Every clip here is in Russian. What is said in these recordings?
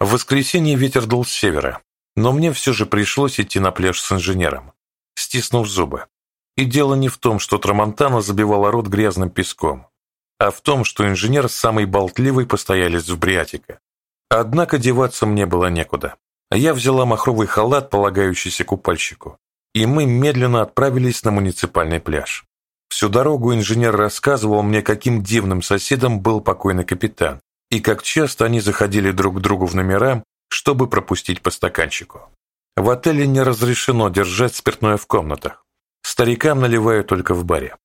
В воскресенье ветер дул с севера, но мне все же пришлось идти на пляж с инженером, стиснув зубы. И дело не в том, что Трамонтана забивала рот грязным песком, а в том, что инженер самый болтливый постоялец в Бриатика. Однако деваться мне было некуда. Я взяла махровый халат, полагающийся купальщику, и мы медленно отправились на муниципальный пляж. Всю дорогу инженер рассказывал мне, каким дивным соседом был покойный капитан, и как часто они заходили друг к другу в номера, чтобы пропустить по стаканчику. В отеле не разрешено держать спиртное в комнатах. Старикам наливают только в баре.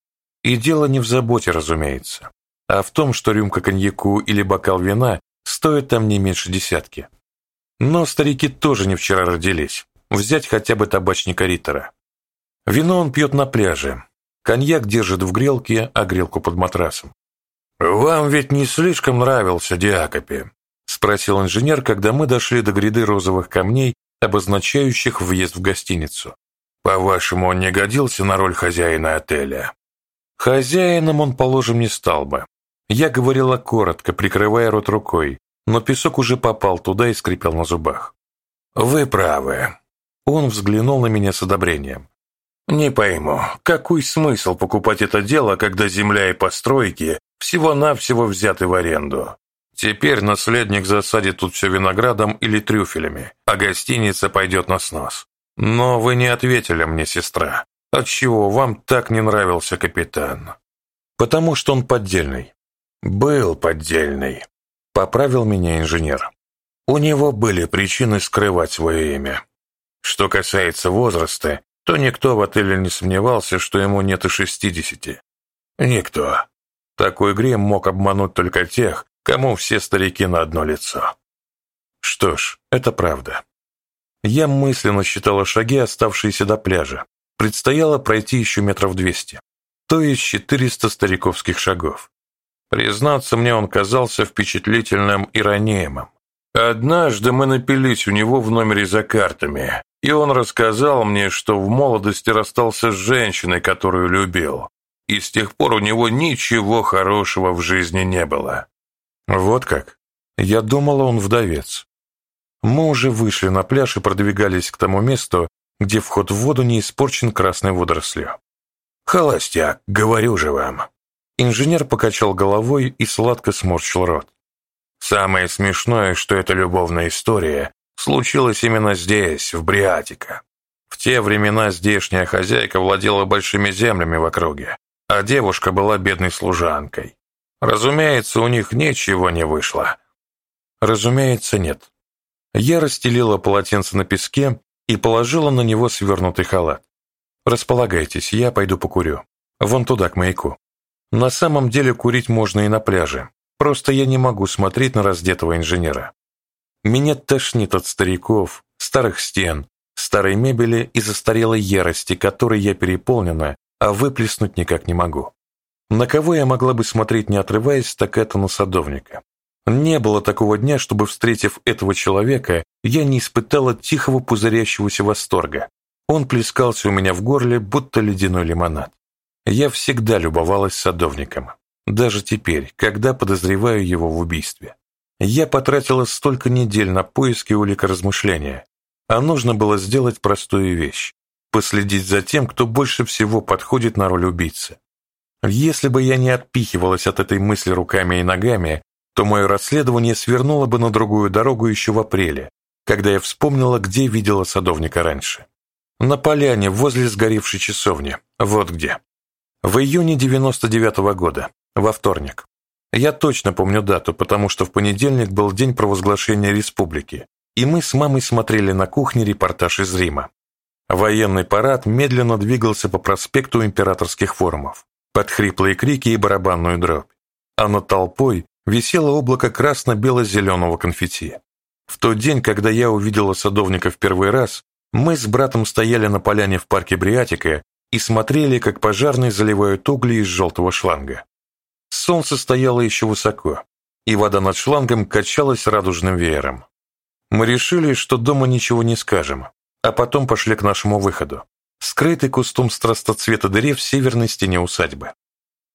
И дело не в заботе, разумеется, а в том, что рюмка коньяку или бокал вина стоит там не меньше десятки. Но старики тоже не вчера родились. Взять хотя бы табачника Риттера. Вино он пьет на пляже. Коньяк держит в грелке, а грелку под матрасом. «Вам ведь не слишком нравился Диакопи?» – спросил инженер, когда мы дошли до гряды розовых камней, обозначающих въезд в гостиницу. «По-вашему, он не годился на роль хозяина отеля?» Хозяином он, положим, не стал бы. Я говорила коротко, прикрывая рот рукой, но песок уже попал туда и скрипел на зубах. «Вы правы». Он взглянул на меня с одобрением. «Не пойму, какой смысл покупать это дело, когда земля и постройки всего-навсего взяты в аренду? Теперь наследник засадит тут все виноградом или трюфелями, а гостиница пойдет на снос. Но вы не ответили мне, сестра. Отчего вам так не нравился капитан?» «Потому что он поддельный». «Был поддельный», — поправил меня инженер. «У него были причины скрывать свое имя. Что касается возраста, то никто в отеле не сомневался, что ему нет и шестидесяти. Никто. Такой грим мог обмануть только тех, кому все старики на одно лицо. Что ж, это правда. Я мысленно считала шаги, оставшиеся до пляжа. Предстояло пройти еще метров двести, то есть четыреста стариковских шагов. Признаться мне, он казался впечатлительным и ранимым. Однажды мы напились у него в номере за картами, и он рассказал мне, что в молодости расстался с женщиной, которую любил, и с тех пор у него ничего хорошего в жизни не было. Вот как? Я думала, он вдовец. Мы уже вышли на пляж и продвигались к тому месту, где вход в воду не испорчен красной водорослью. «Холостяк, говорю же вам!» Инженер покачал головой и сладко сморщил рот. «Самое смешное, что эта любовная история случилась именно здесь, в Бриатико. В те времена здешняя хозяйка владела большими землями в округе, а девушка была бедной служанкой. Разумеется, у них ничего не вышло». «Разумеется, нет». Я расстелила полотенце на песке и положила на него свернутый халат. «Располагайтесь, я пойду покурю. Вон туда, к маяку. На самом деле курить можно и на пляже. Просто я не могу смотреть на раздетого инженера. Меня тошнит от стариков, старых стен, старой мебели и застарелой ярости, которой я переполнена, а выплеснуть никак не могу. На кого я могла бы смотреть не отрываясь, так это на садовника. Не было такого дня, чтобы, встретив этого человека, я не испытала тихого пузырящегося восторга. Он плескался у меня в горле, будто ледяной лимонад. Я всегда любовалась садовником, даже теперь, когда подозреваю его в убийстве. Я потратила столько недель на поиски улик размышления, а нужно было сделать простую вещь – последить за тем, кто больше всего подходит на роль убийцы. Если бы я не отпихивалась от этой мысли руками и ногами, то мое расследование свернуло бы на другую дорогу еще в апреле, когда я вспомнила, где видела садовника раньше. На поляне возле сгоревшей часовни, вот где. В июне 99 -го года, во вторник. Я точно помню дату, потому что в понедельник был день провозглашения республики, и мы с мамой смотрели на кухне репортаж из Рима. Военный парад медленно двигался по проспекту императорских форумов, под хриплые крики и барабанную дробь, а над толпой висело облако красно-бело-зеленого конфетти. В тот день, когда я увидела садовника в первый раз, мы с братом стояли на поляне в парке Бриатика и смотрели, как пожарные заливают угли из желтого шланга. Солнце стояло еще высоко, и вода над шлангом качалась радужным веером. Мы решили, что дома ничего не скажем, а потом пошли к нашему выходу, скрытый кустом страстоцвета дыре в северной стене усадьбы.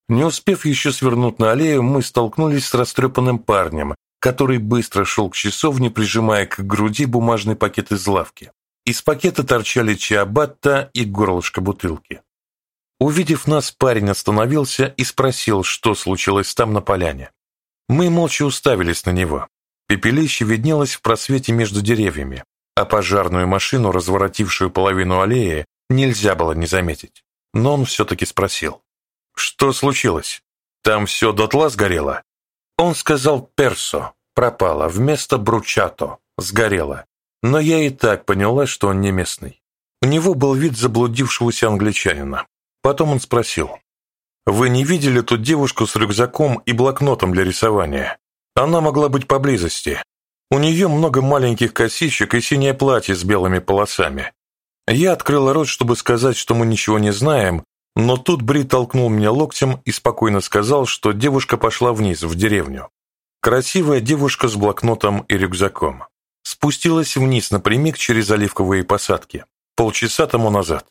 Не успев еще свернуть на аллею, мы столкнулись с растрепанным парнем, который быстро шел к часовне, прижимая к груди бумажный пакет из лавки. Из пакета торчали чиабатта и горлышко бутылки. Увидев нас, парень остановился и спросил, что случилось там на поляне. Мы молча уставились на него. Пепелище виднелось в просвете между деревьями, а пожарную машину, разворотившую половину аллеи, нельзя было не заметить. Но он все-таки спросил. «Что случилось? Там все дотла сгорело?» Он сказал «персо», пропало, вместо «бручато», сгорело. Но я и так поняла, что он не местный. У него был вид заблудившегося англичанина. Потом он спросил. «Вы не видели ту девушку с рюкзаком и блокнотом для рисования? Она могла быть поблизости. У нее много маленьких косичек и синее платье с белыми полосами. Я открыла рот, чтобы сказать, что мы ничего не знаем, но тут Бри толкнул меня локтем и спокойно сказал, что девушка пошла вниз, в деревню. Красивая девушка с блокнотом и рюкзаком. Спустилась вниз напрямик через оливковые посадки. Полчаса тому назад.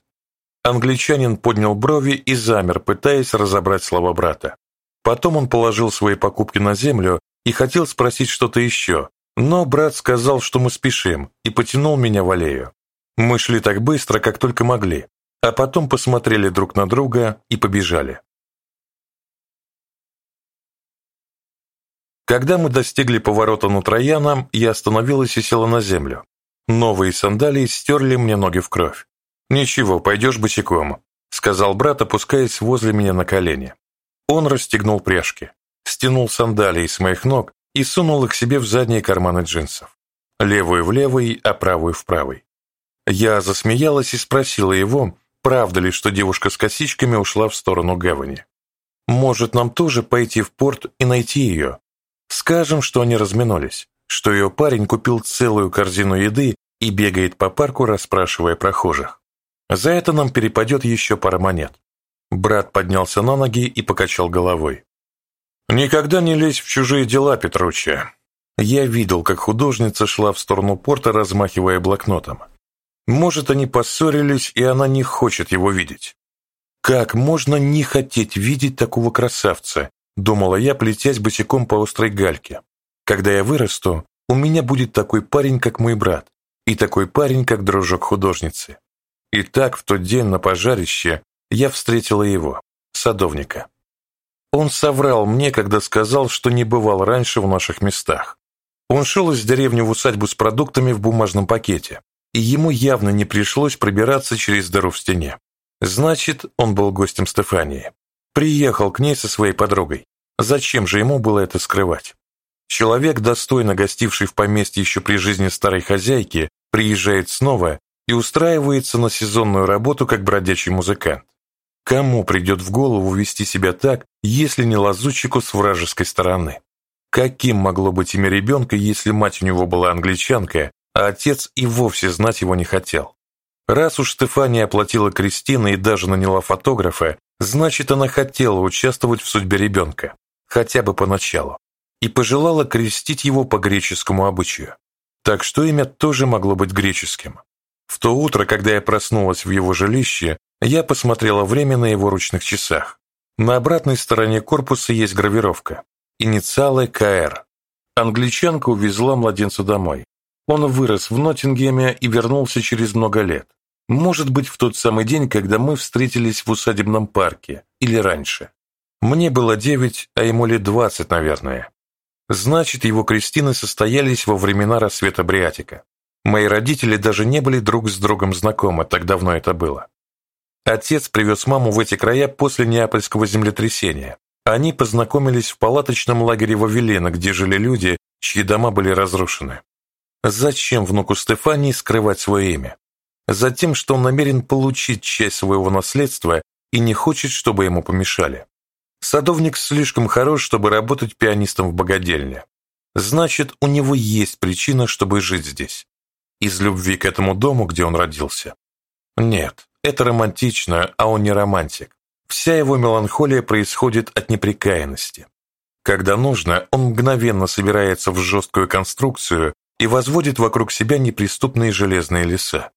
Англичанин поднял брови и замер, пытаясь разобрать слова брата. Потом он положил свои покупки на землю и хотел спросить что-то еще, но брат сказал, что мы спешим, и потянул меня в аллею. Мы шли так быстро, как только могли, а потом посмотрели друг на друга и побежали. Когда мы достигли поворота на Трояна, я остановилась и села на землю. Новые сандалии стерли мне ноги в кровь. «Ничего, пойдешь босиком», — сказал брат, опускаясь возле меня на колени. Он расстегнул пряжки, стянул сандалии с моих ног и сунул их себе в задние карманы джинсов. Левую в левый, а правую в правый. Я засмеялась и спросила его, правда ли, что девушка с косичками ушла в сторону гавани. Может, нам тоже пойти в порт и найти ее? Скажем, что они разминулись, что ее парень купил целую корзину еды и бегает по парку, расспрашивая прохожих. За это нам перепадет еще пара монет. Брат поднялся на ноги и покачал головой. «Никогда не лезь в чужие дела, Петруччи». Я видел, как художница шла в сторону порта, размахивая блокнотом. Может, они поссорились, и она не хочет его видеть. Как можно не хотеть видеть такого красавца, думала я, плетясь босиком по острой гальке. Когда я вырасту, у меня будет такой парень, как мой брат, и такой парень, как дружок художницы. И так в тот день на пожарище я встретила его, садовника. Он соврал мне, когда сказал, что не бывал раньше в наших местах. Он шел из деревни в усадьбу с продуктами в бумажном пакете и ему явно не пришлось пробираться через дыру в стене. Значит, он был гостем Стефании. Приехал к ней со своей подругой. Зачем же ему было это скрывать? Человек, достойно гостивший в поместье еще при жизни старой хозяйки, приезжает снова и устраивается на сезонную работу как бродячий музыкант. Кому придет в голову вести себя так, если не лазутчику с вражеской стороны? Каким могло быть имя ребенка, если мать у него была англичанка, а отец и вовсе знать его не хотел. Раз уж Стефания оплатила Кристина и даже наняла фотографа, значит, она хотела участвовать в судьбе ребенка, хотя бы поначалу, и пожелала крестить его по греческому обычаю. Так что имя тоже могло быть греческим. В то утро, когда я проснулась в его жилище, я посмотрела время на его ручных часах. На обратной стороне корпуса есть гравировка. Инициалы КР. Англичанка увезла младенца домой. Он вырос в Ноттингеме и вернулся через много лет. Может быть, в тот самый день, когда мы встретились в усадебном парке, или раньше. Мне было девять, а ему лет двадцать, наверное. Значит, его крестины состоялись во времена рассвета Бриатика. Мои родители даже не были друг с другом знакомы, так давно это было. Отец привез маму в эти края после Неапольского землетрясения. Они познакомились в палаточном лагере Вавилена, где жили люди, чьи дома были разрушены. Зачем внуку Стефании скрывать свое имя? Затем, что он намерен получить часть своего наследства и не хочет, чтобы ему помешали. Садовник слишком хорош, чтобы работать пианистом в богадельне. Значит, у него есть причина, чтобы жить здесь. Из любви к этому дому, где он родился. Нет, это романтично, а он не романтик. Вся его меланхолия происходит от неприкаянности. Когда нужно, он мгновенно собирается в жесткую конструкцию и возводит вокруг себя неприступные железные леса.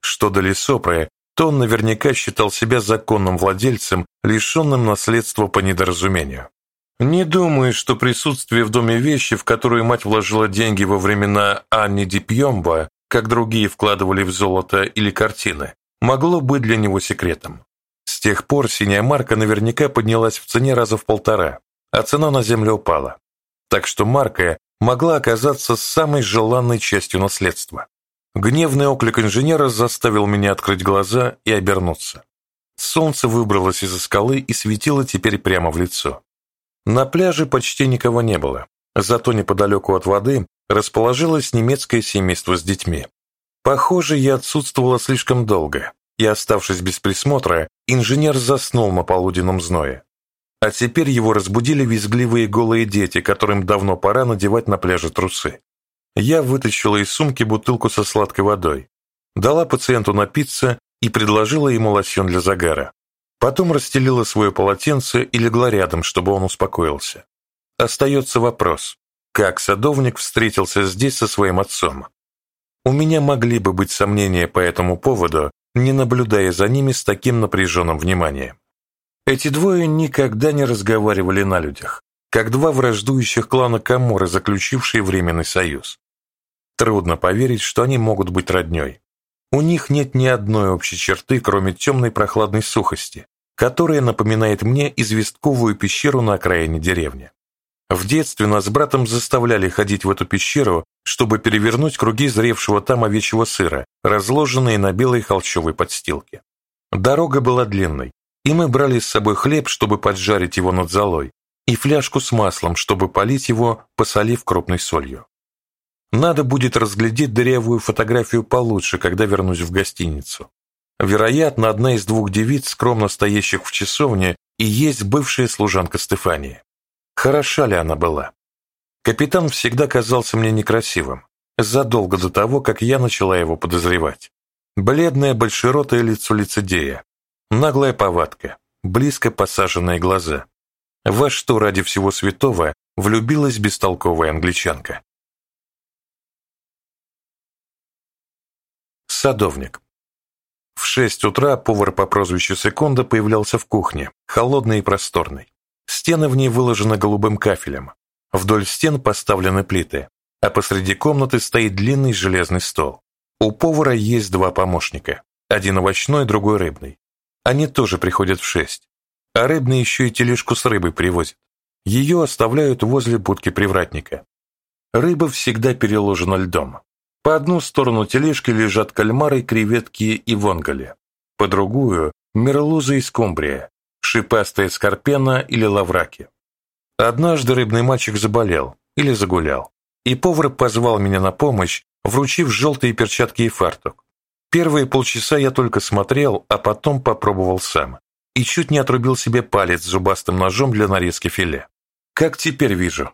Что до Лесопрая, то он наверняка считал себя законным владельцем, лишенным наследства по недоразумению. Не думаю, что присутствие в доме вещи, в которую мать вложила деньги во времена Анни Дипьемба, как другие вкладывали в золото или картины, могло быть для него секретом. С тех пор синяя марка наверняка поднялась в цене раза в полтора, а цена на землю упала. Так что марка могла оказаться самой желанной частью наследства. Гневный оклик инженера заставил меня открыть глаза и обернуться. Солнце выбралось из-за скалы и светило теперь прямо в лицо. На пляже почти никого не было, зато неподалеку от воды расположилось немецкое семейство с детьми. Похоже, я отсутствовала слишком долго, и, оставшись без присмотра, инженер заснул на полуденном зное. А теперь его разбудили визгливые голые дети, которым давно пора надевать на пляже трусы. Я вытащила из сумки бутылку со сладкой водой, дала пациенту напиться и предложила ему лосьон для загара. Потом расстелила свое полотенце и легла рядом, чтобы он успокоился. Остается вопрос, как садовник встретился здесь со своим отцом. У меня могли бы быть сомнения по этому поводу, не наблюдая за ними с таким напряженным вниманием. Эти двое никогда не разговаривали на людях, как два враждующих клана Каморы, заключившие временный союз. Трудно поверить, что они могут быть роднёй. У них нет ни одной общей черты, кроме темной прохладной сухости, которая напоминает мне известковую пещеру на окраине деревни. В детстве нас с братом заставляли ходить в эту пещеру, чтобы перевернуть круги зревшего там овечьего сыра, разложенные на белой холщовой подстилке. Дорога была длинной, и мы брали с собой хлеб, чтобы поджарить его над золой, и фляжку с маслом, чтобы полить его, посолив крупной солью. Надо будет разглядеть дырявую фотографию получше, когда вернусь в гостиницу. Вероятно, одна из двух девиц, скромно стоящих в часовне, и есть бывшая служанка Стефании. Хороша ли она была? Капитан всегда казался мне некрасивым, задолго до того, как я начала его подозревать. Бледное большеротое лицо лицедея, Наглая повадка, близко посаженные глаза. Во что ради всего святого влюбилась бестолковая англичанка? Садовник. В шесть утра повар по прозвищу Секунда появлялся в кухне, холодный и просторный. Стены в ней выложены голубым кафелем. Вдоль стен поставлены плиты, а посреди комнаты стоит длинный железный стол. У повара есть два помощника, один овощной, другой рыбный. Они тоже приходят в шесть. А рыбные еще и тележку с рыбой привозят. Ее оставляют возле будки привратника. Рыба всегда переложена льдом. По одну сторону тележки лежат кальмары, креветки и вонголи. По другую – мерлуза и скумбрия, шипастая скорпена или лавраки. Однажды рыбный мальчик заболел или загулял, и повар позвал меня на помощь, вручив желтые перчатки и фартук. Первые полчаса я только смотрел, а потом попробовал сам. И чуть не отрубил себе палец зубастым ножом для нарезки филе. Как теперь вижу.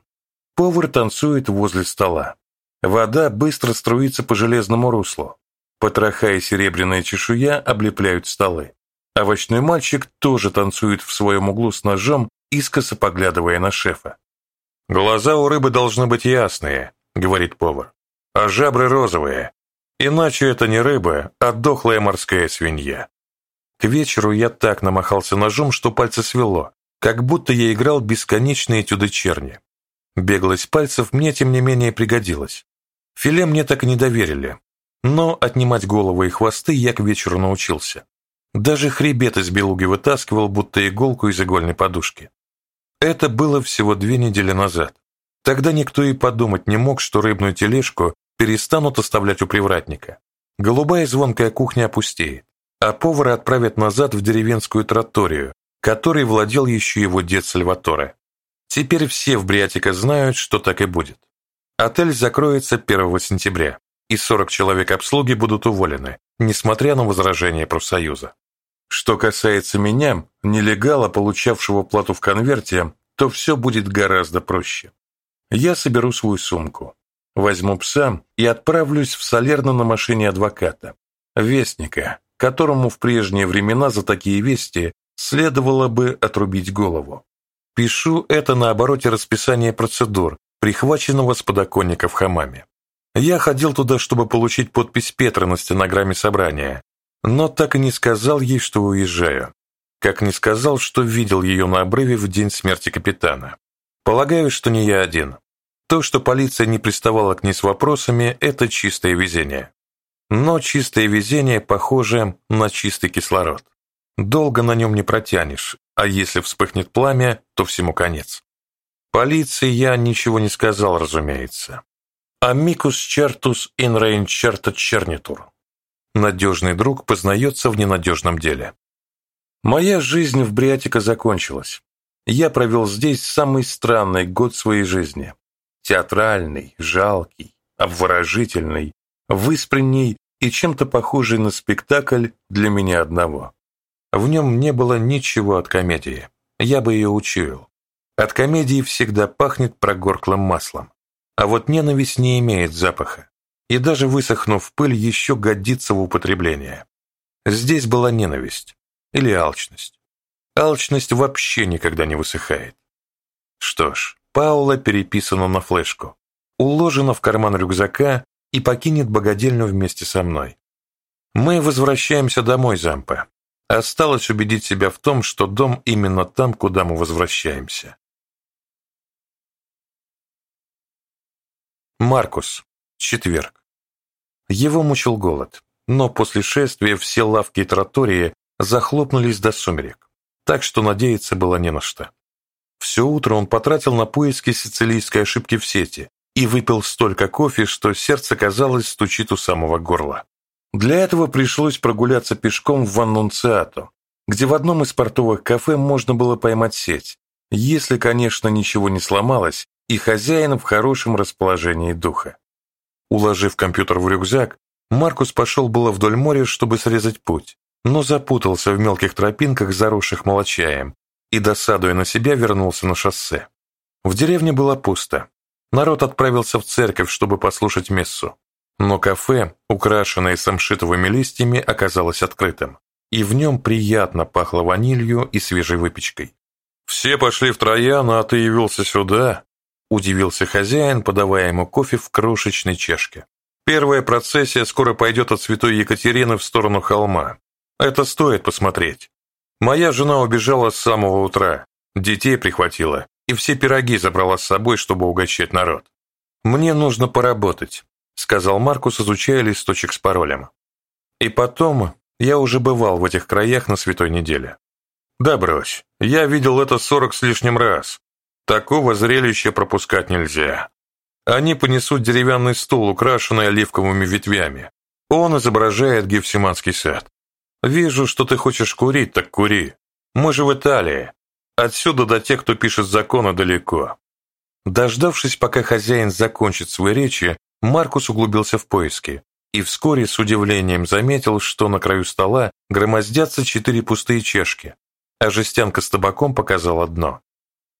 Повар танцует возле стола. Вода быстро струится по железному руслу. Потроха и серебряная чешуя облепляют столы. Овощной мальчик тоже танцует в своем углу с ножом, искоса поглядывая на шефа. «Глаза у рыбы должны быть ясные», — говорит повар, — «а жабры розовые, Иначе это не рыба, а дохлая морская свинья. К вечеру я так намахался ножом, что пальцы свело, как будто я играл бесконечные этюды черни. Беглость пальцев мне, тем не менее, пригодилась. Филе мне так и не доверили, но отнимать головы и хвосты я к вечеру научился. Даже хребет из белуги вытаскивал, будто иголку из игольной подушки. Это было всего две недели назад. Тогда никто и подумать не мог, что рыбную тележку перестанут оставлять у привратника. Голубая звонкая кухня опустеет, а повара отправят назад в деревенскую троторию, которой владел еще его дед Сальваторе. Теперь все в Бриатико знают, что так и будет. Отель закроется 1 сентября, и 40 человек обслуги будут уволены, несмотря на возражения профсоюза. Что касается меня, нелегала, получавшего плату в конверте, то все будет гораздо проще. Я соберу свою сумку, Возьму пса и отправлюсь в Салерно на машине адвоката, вестника, которому в прежние времена за такие вести следовало бы отрубить голову. Пишу это на обороте расписания процедур, прихваченного с подоконника в хамаме. Я ходил туда, чтобы получить подпись Петра на стенограмме собрания, но так и не сказал ей, что уезжаю. Как не сказал, что видел ее на обрыве в день смерти капитана. Полагаю, что не я один. То, что полиция не приставала к ней с вопросами, это чистое везение. Но чистое везение похоже на чистый кислород. Долго на нем не протянешь, а если вспыхнет пламя, то всему конец. Полиции я ничего не сказал, разумеется. Амикус чертус ин рейн черта чернитур. Надежный друг познается в ненадежном деле. Моя жизнь в Бриатико закончилась. Я провел здесь самый странный год своей жизни. Театральный, жалкий, обворожительный, выспренний и чем-то похожий на спектакль для меня одного. В нем не было ничего от комедии. Я бы ее учуял. От комедии всегда пахнет прогорклым маслом. А вот ненависть не имеет запаха. И даже высохнув пыль, еще годится в употребление. Здесь была ненависть. Или алчность. Алчность вообще никогда не высыхает. Что ж, Паула переписана на флешку, уложена в карман рюкзака и покинет богадельню вместе со мной. Мы возвращаемся домой, Зампа. Осталось убедить себя в том, что дом именно там, куда мы возвращаемся. Маркус. Четверг. Его мучил голод, но после шествия все лавки и тротории захлопнулись до сумерек, так что надеяться было не на что. Все утро он потратил на поиски сицилийской ошибки в сети и выпил столько кофе, что сердце, казалось, стучит у самого горла. Для этого пришлось прогуляться пешком в Аннунциату, где в одном из портовых кафе можно было поймать сеть, если, конечно, ничего не сломалось, и хозяин в хорошем расположении духа. Уложив компьютер в рюкзак, Маркус пошел было вдоль моря, чтобы срезать путь, но запутался в мелких тропинках, заросших молочаем, и, досадуя на себя, вернулся на шоссе. В деревне было пусто. Народ отправился в церковь, чтобы послушать мессу. Но кафе, украшенное самшитовыми листьями, оказалось открытым, и в нем приятно пахло ванилью и свежей выпечкой. «Все пошли в Троян, а ты явился сюда?» Удивился хозяин, подавая ему кофе в крошечной чашке. «Первая процессия скоро пойдет от Святой Екатерины в сторону холма. Это стоит посмотреть. Моя жена убежала с самого утра, детей прихватила и все пироги забрала с собой, чтобы угощать народ. Мне нужно поработать, сказал Маркус, изучая листочек с паролем. И потом, я уже бывал в этих краях на святой неделе. Да брось, я видел это сорок с лишним раз. Такого зрелища пропускать нельзя. Они понесут деревянный стул, украшенный оливковыми ветвями. Он изображает Гефсиманский сад. Вижу, что ты хочешь курить, так кури. Мы же в Италии. Отсюда до тех, кто пишет законы, далеко. Дождавшись, пока хозяин закончит свои речи, Маркус углубился в поиски и вскоре с удивлением заметил, что на краю стола громоздятся четыре пустые чашки, а жестянка с табаком показала дно.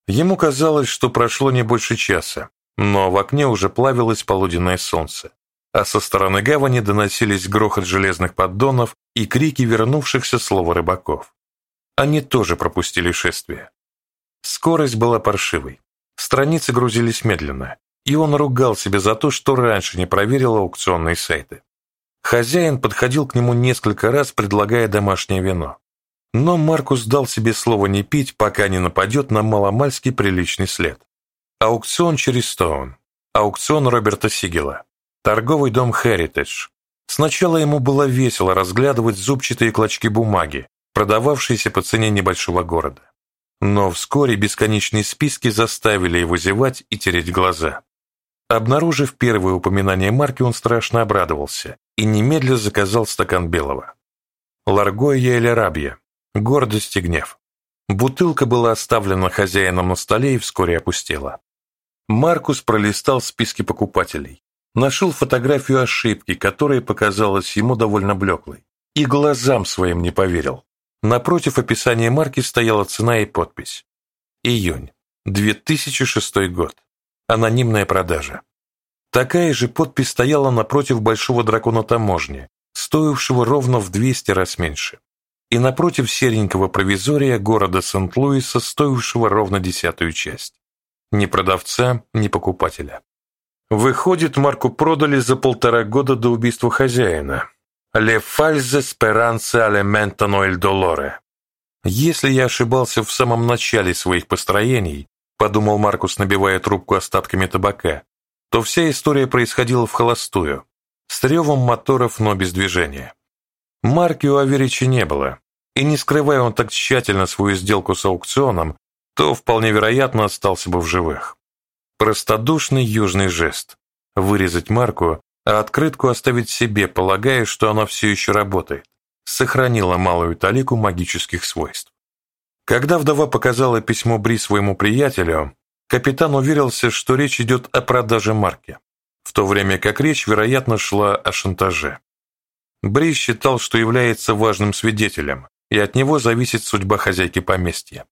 Ему казалось, что прошло не больше часа, но в окне уже плавилось полуденное солнце, а со стороны гавани доносились грохот железных поддонов и крики вернувшихся слова рыбаков. Они тоже пропустили шествие. Скорость была паршивой, страницы грузились медленно, и он ругал себя за то, что раньше не проверил аукционные сайты. Хозяин подходил к нему несколько раз, предлагая домашнее вино. Но Маркус дал себе слово не пить, пока не нападет на маломальский приличный след. Аукцион через Стоун. Аукцион Роберта Сигела. Торговый дом Heritage. Сначала ему было весело разглядывать зубчатые клочки бумаги, продававшиеся по цене небольшого города. Но вскоре бесконечные списки заставили его зевать и тереть глаза. Обнаружив первое упоминание марки, он страшно обрадовался и немедля заказал стакан белого. Ларгоя или рабья, Гордость и гнев. Бутылка была оставлена хозяином на столе и вскоре опустела. Маркус пролистал списки покупателей, нашел фотографию ошибки, которая показалась ему довольно блеклой, и глазам своим не поверил. Напротив описания марки стояла цена и подпись. Июнь, 2006 год. Анонимная продажа. Такая же подпись стояла напротив большого дракона таможни, стоившего ровно в 200 раз меньше и напротив серенького провизория города Сент-Луиса, стоившего ровно десятую часть. Ни продавца, ни покупателя. Выходит, марку продали за полтора года до убийства хозяина. «Le false speranze alimentano il dolore». Если я ошибался в самом начале своих построений, подумал Маркус, набивая трубку остатками табака, то вся история происходила в холостую, с ревом моторов, но без движения. Марки у Аверича не было, и не скрывая он так тщательно свою сделку с аукционом, то вполне вероятно остался бы в живых. Простодушный южный жест – вырезать марку, а открытку оставить себе, полагая, что она все еще работает, сохранила малую талику магических свойств. Когда вдова показала письмо Бри своему приятелю, капитан уверился, что речь идет о продаже марки, в то время как речь, вероятно, шла о шантаже. Бри считал, что является важным свидетелем, и от него зависит судьба хозяйки поместья.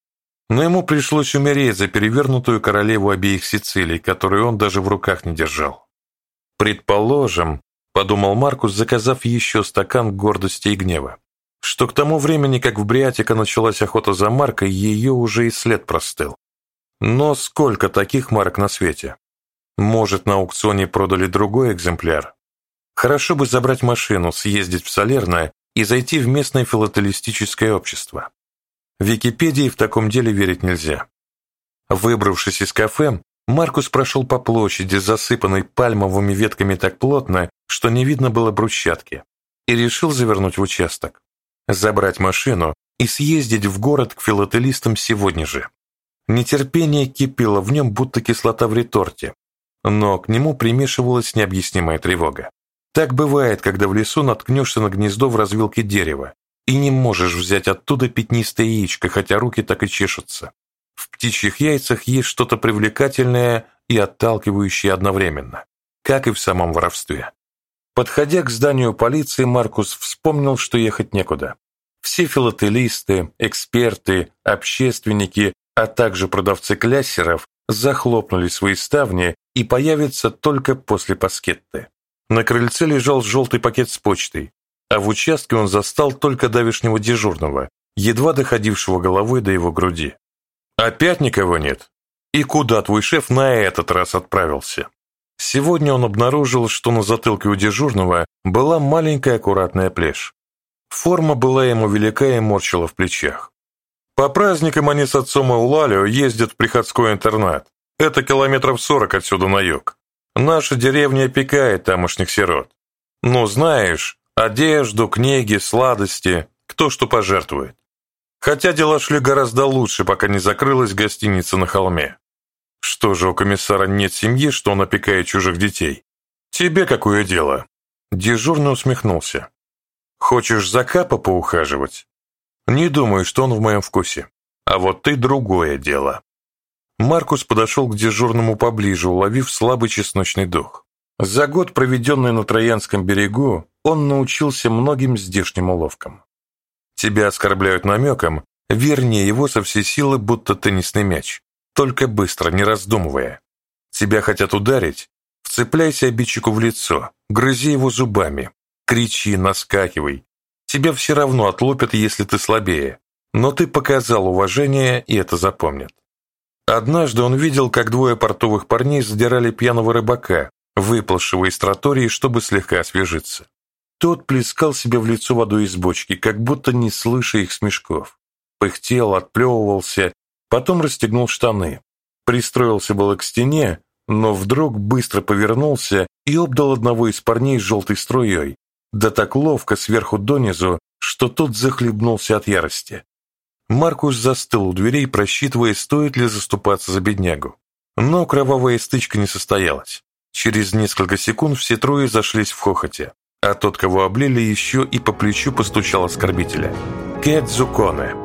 Но ему пришлось умереть за перевернутую королеву обеих Сицилий, которую он даже в руках не держал. «Предположим», — подумал Маркус, заказав еще стакан гордости и гнева, что к тому времени, как в Бриатика началась охота за маркой, ее уже и след простыл. Но сколько таких марок на свете? Может, на аукционе продали другой экземпляр? Хорошо бы забрать машину, съездить в Солерное и зайти в местное филателистическое общество. Википедии в таком деле верить нельзя. Выбравшись из кафе, Маркус прошел по площади, засыпанной пальмовыми ветками так плотно, что не видно было брусчатки, и решил завернуть в участок, забрать машину и съездить в город к филателистам сегодня же. Нетерпение кипело в нем, будто кислота в реторте, но к нему примешивалась необъяснимая тревога. Так бывает, когда в лесу наткнешься на гнездо в развилке дерева и не можешь взять оттуда пятнистое яичко, хотя руки так и чешутся. В птичьих яйцах есть что-то привлекательное и отталкивающее одновременно, как и в самом воровстве. Подходя к зданию полиции, Маркус вспомнил, что ехать некуда. Все филателисты, эксперты, общественники, а также продавцы кляссеров захлопнули свои ставни и появятся только после паскетты. На крыльце лежал желтый пакет с почтой, а в участке он застал только давешнего дежурного, едва доходившего головой до его груди. «Опять никого нет? И куда твой шеф на этот раз отправился?» Сегодня он обнаружил, что на затылке у дежурного была маленькая аккуратная плешь. Форма была ему велика и морщила в плечах. По праздникам они с отцом и Улалио ездят в приходской интернат. Это километров сорок отсюда на юг. Наша деревня опекает тамошних сирот. Ну, знаешь, одежду, книги, сладости, кто что пожертвует. Хотя дела шли гораздо лучше, пока не закрылась гостиница на холме. Что же, у комиссара нет семьи, что он опекает чужих детей? Тебе какое дело? Дежурный усмехнулся. Хочешь за Капа поухаживать? Не думаю, что он в моем вкусе. А вот ты другое дело. Маркус подошел к дежурному поближе, уловив слабый чесночный дух. За год, проведенный на Троянском берегу, он научился многим здешним уловкам. Тебя оскорбляют намеком, верни его со всей силы, будто теннисный мяч, только быстро, не раздумывая. Тебя хотят ударить, вцепляйся обидчику в лицо, грызи его зубами, кричи, наскакивай. Тебя все равно отлупят, если ты слабее, но ты показал уважение, и это запомнят. Однажды он видел, как двое портовых парней задирали пьяного рыбака, выплывшего из тротории, чтобы слегка освежиться. Тот плескал себе в лицо водой из бочки, как будто не слыша их смешков. Пыхтел, отплевывался, потом расстегнул штаны. Пристроился было к стене, но вдруг быстро повернулся и обдал одного из парней желтой струей, да так ловко сверху донизу, что тот захлебнулся от ярости. Маркус застыл у дверей, просчитывая, стоит ли заступаться за беднягу. Но кровавая стычка не состоялась. Через несколько секунд все трое зашлись в хохоте, а тот, кого облили, еще и по плечу постучал оскорбителя. Кэт Зуконе.